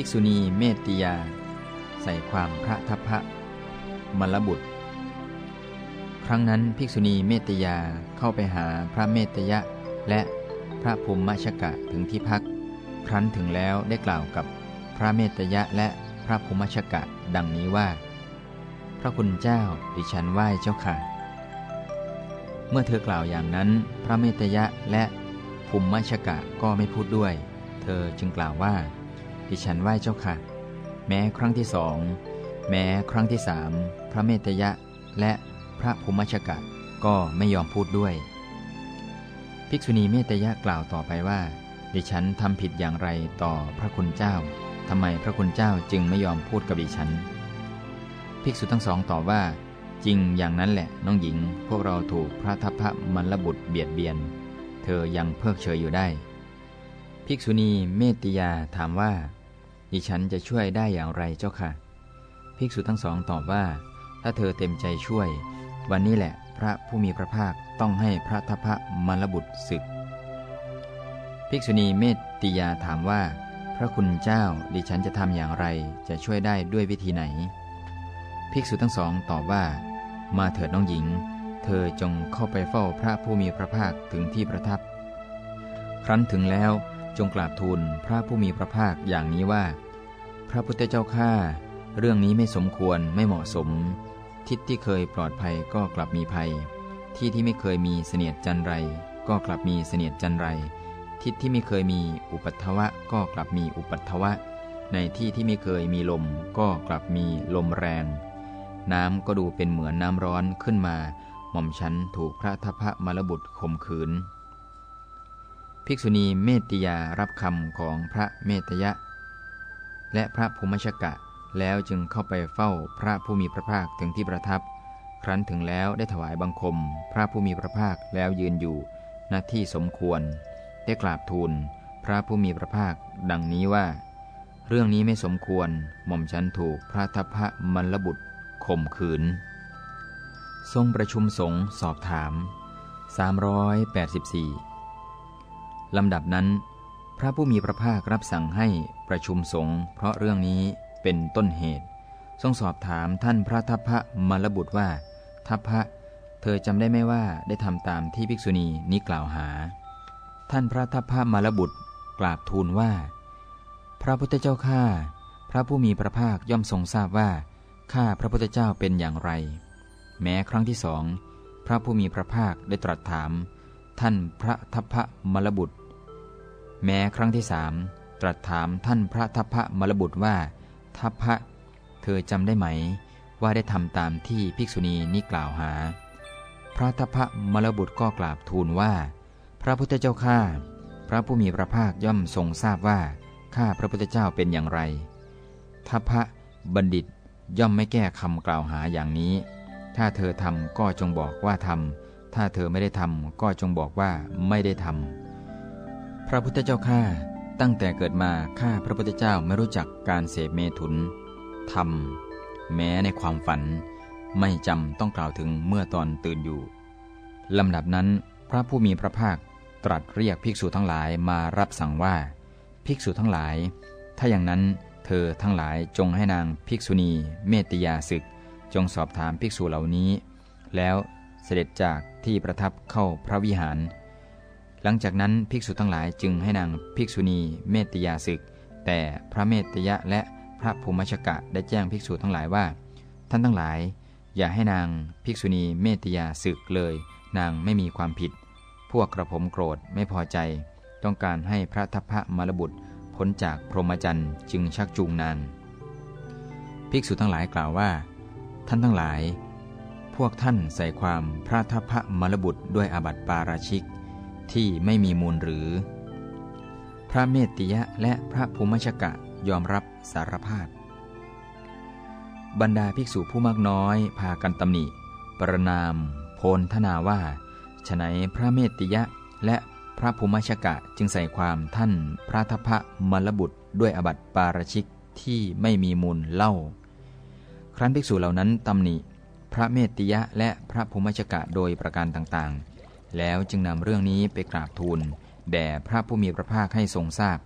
ภิกษุณีเมตติยา ใส่ความพระทัพพระมลบุตร ครั้งนั้นภิกษุณีเมตติยาเข้าไปหาพระเมตยะ และพระภูมิมชกะถึงที่พัก ครั้นถึงแล้วได้กล่าวกับพระเมตยะและพระภูมิชกะดังนี้ว่า พระคุณเจ้าดิฉันไหว้เจ้าค่ะ เมื่อเธอกล่าวอย่างนั้น พระเมตยะและภูมิมชกะก็ไม่พูดด้วย เธอจึงกล่าวว่า ดิฉันไหว้เจ้าค่ะ แม้ครั้งที่สอง แม้ครั้งที่สาม พระเมตยะ และพระภูมิชกะก็ไม่ยอมพูดด้วย ภิกษุณีเมตยะกล่าวต่อไปว่า ดิฉันทำผิดอย่างไรต่อพระคุณเจ้าทำไมพระคุณเจ้าจึงไม่ยอมพูดกับดิฉัน ภิกษุทั้งสองตอบว่า จริงอย่างนั้นแหละน้องหญิง พวกเราถูกพระทัพพระมลบุตรเบียดเบียน เธอยังเพิกเฉยอยู่ได้ ภิกษุณีเมตติยาถามว่า ดิฉันจะช่วยได้อย่างไรเจ้าค่ะ ภิกษุทั้งสองตอบว่า ถ้าเธอเต็มใจช่วย วันนี้แหละพระผู้มีพระภาคต้องให้พระทัพพระมลบุตรศึก ภิกษุณีเมตติยาถามว่า พระคุณเจ้าดิฉันจะทำอย่างไรจะช่วยได้ด้วยวิธีไหน ภิกษุทั้งสองตอบว่า มาเถิดน้องหญิง เธอจงเข้าไปเฝ้าพระผู้มีพระภาคถึงที่ประทับ ครั้นถึงแล้ว จงกราบทูลพระผู้มีพระภาคอย่างนี้ว่า พระพุทธเจ้าข้าเรื่องนี้ไม่สมควรไม่เหมาะสม ทิศที่เคยปลอดภัยก็กลับมีภัย ที่ที่ไม่เคยมีเสนียดจันไร ก็กลับมีเสนียดจันไร ทิศที่ไม่เคยมีอุปัตถวะ ก็กลับมีอุปัตถวะ ในที่ที่ไม่เคยมีลม ก็กลับมีลมแรง น้ำก็ดูเป็นเหมือนน้ำร้อนขึ้นมา หม่อมฉันถูกพระทัพพระมรบุตรข่มขืน ภิกษุณีเมตติยารับคำของพระเมตยะ และพระภูมิชกะแล้วจึงเข้าไปเฝ้าพระผู้มีพระภาคถึงที่ประทับ ครั้นถึงแล้วได้ถวายบังคม พระผู้มีพระภาคแล้วยืนอยู่ณที่สมควร ได้กราบทูลพระผู้มีพระภาค ดังนี้ว่า เรื่องนี้ไม่สมควรหม่อมฉันถูกพระทัพพระมลบุตรข่มขืน ทรงประชุมสงฆ์สอบถาม 384 ลำดับนั้น พระผู้มีพระภาครับสั่งให้ประชุมสงฆ์เพราะเรื่องนี้เป็นต้นเหตุ ทรงสอบถามท่านพระทัพพระมลบุตรว่า ทัพพระเธอจำได้ไหมว่าได้ทำตามที่ภิกษุณีนี้กล่าวหา ท่านพระทัพพระมลบุตรกราบทูลว่า พระพุทธเจ้าข้าพระผู้มีพระภาคย่อมทรงทราบว่าข้าพระพุทธเจ้าเป็นอย่างไร แม้ครั้งที่สองพระผู้มีพระภาคได้ตรัสถาม ท่านพระทัพพระมลบุตร แม้ครั้งที่สามตรัสถามท่านพระทัพพระมลบุตรว่า ทัพพระเธอจำได้ไหม ว่าได้ทำตามที่ภิกษุณีนี้กล่าวหา พระทัพพระมลบุตรก็กราบทูลว่า พระพุทธเจ้าข้าพระผู้มีพระภาคย่อมทรงทราบว่าข้าพระพุทธเจ้าเป็นอย่างไร ทัพพระบัณฑิตย่อมไม่แก้คำกล่าวหาอย่างนี้ ถ้าเธอทำก็จงบอกว่าทำถ้าเธอไม่ได้ทำก็จงบอกว่าไม่ได้ทำ พระพุทธเจ้าข้าตั้งแต่เกิดมาข้าพระพุทธเจ้าไม่รู้จักการเสพเมถุนทำแม้ในความฝัน ไม่จำต้องกล่าวถึงเมื่อตอนตื่นอยู่ลำดับนั้น พระผู้มีพระภาคตรัสเรียกภิกษุทั้งหลายมารับสั่งว่า ภิกษุทั้งหลาย ถ้าอย่างนั้นเธอทั้งหลายจงให้นางภิกษุณี เมตติยาศึก จงสอบถามภิกษุเหล่านี้ แล้วเสด็จจากที่ประทับเข้าพระวิหาร หลังจากนั้นภิกษุทั้งหลายจึงให้นางภิกษุณีเมตยาศึก แต่พระเมตยะและพระภูมิชกะได้แจ้งภิกษุทั้งหลายว่า ท่านทั้งหลาย อย่าให้นางภิกษุณีเมตยาศึกเลย นางไม่มีความผิด พวกกระผมโกรธไม่พอใจ ต้องการให้พระทัพพระมรบุตรพ้นจากพรหมจรรย์จึงชักจูงนางภิกษุทั้งหลายกล่าวว่า ท่านทั้งหลาย พวกท่านใส่ความพระทัพพระมรบุตรด้วยอาบัติปาราชิก ที่ไม่มีมูลหรือ พระเมตติยะและพระภูมิชกะยอมรับสารภาพบรรดาภิกษุผู้มากน้อยพากันตำหนิ ประนาม โพลทนาว่าฉนัยพระเมตติยะและพระภูมิชกะจึงใส่ความท่านพระทัพพระมลบุตรด้วยอบัติปาราชิกที่ไม่มีมูลเล่า ครั้นภิกษุเหล่านั้นตำหนิ พระเมตติยะและพระภูมิชกะโดยประการต่างๆ แล้วจึงนำเรื่องนี้ไปกราบทูลแด่พระผู้มีพระภาคให้ทรงทราบ